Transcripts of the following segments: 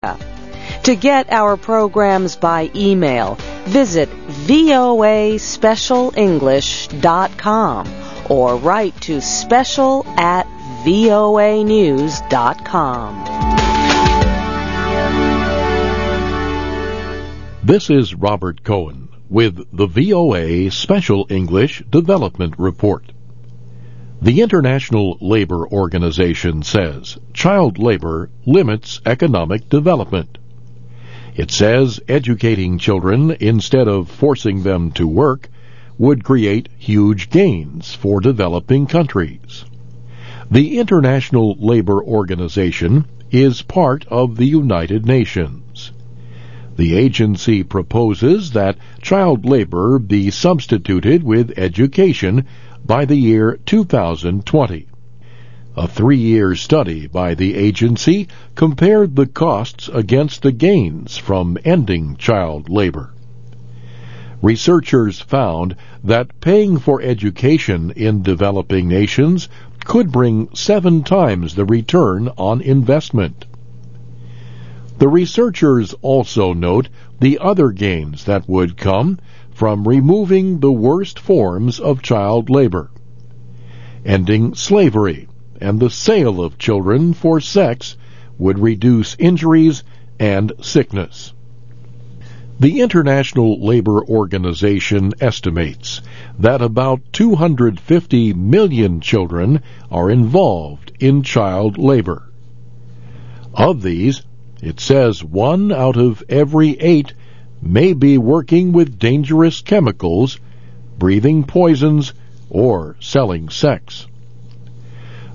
To get our programs by email, visit voaspecialenglish.com or write to special at voanews.com. This is Robert Cohen with the VOA Special English Development Report. The International Labor Organization says child labor limits economic development. It says educating children instead of forcing them to work would create huge gains for developing countries. The International Labor Organization is part of the United Nations. The agency proposes that child labor be substituted with education by the year 2020. A three-year study by the agency compared the costs against the gains from ending child labor. Researchers found that paying for education in developing nations could bring seven times the return on investment. The researchers also note the other gains that would come from removing the worst forms of child labor, ending slavery and the sale of children for sex would reduce injuries and sickness. The International Labor Organization estimates that about 250 million children are involved in child labor. Of these, it says one out of every eight may be working with dangerous chemicals, breathing poisons, or selling sex.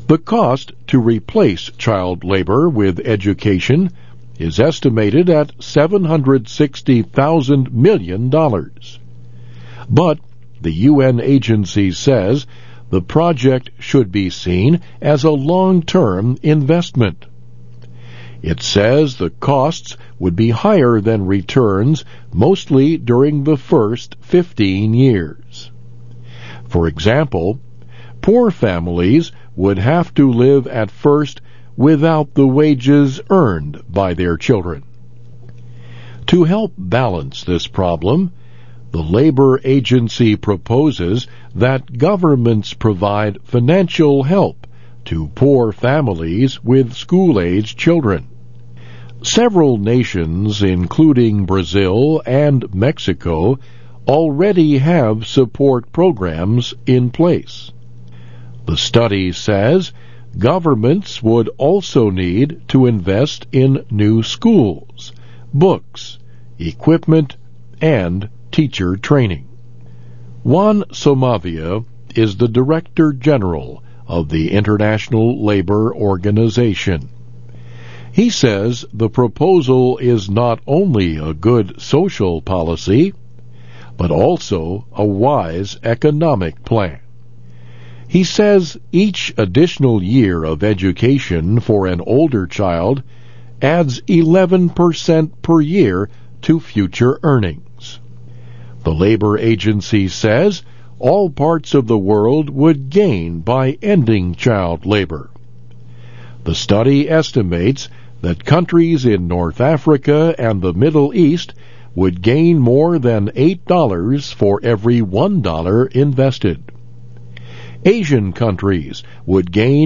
The cost to replace child labor with education is estimated at $760,000 million. But the UN agency says the project should be seen as a long-term investment. It says the costs would be higher than returns mostly during the first 15 years. For example, poor families would have to live at first without the wages earned by their children. To help balance this problem, the labor agency proposes that governments provide financial help to poor families with school-age children. Several nations, including Brazil and Mexico, already have support programs in place. The study says governments would also need to invest in new schools, books, equipment, and teacher training. Juan Somavia is the Director General of the International Labor Organization. He says the proposal is not only a good social policy, but also a wise economic plan. He says each additional year of education for an older child adds 11% per year to future earnings. The labor agency says all parts of the world would gain by ending child labor. The study estimates that countries in North Africa and the Middle East would gain more than $8 for every $1 invested. Asian countries would gain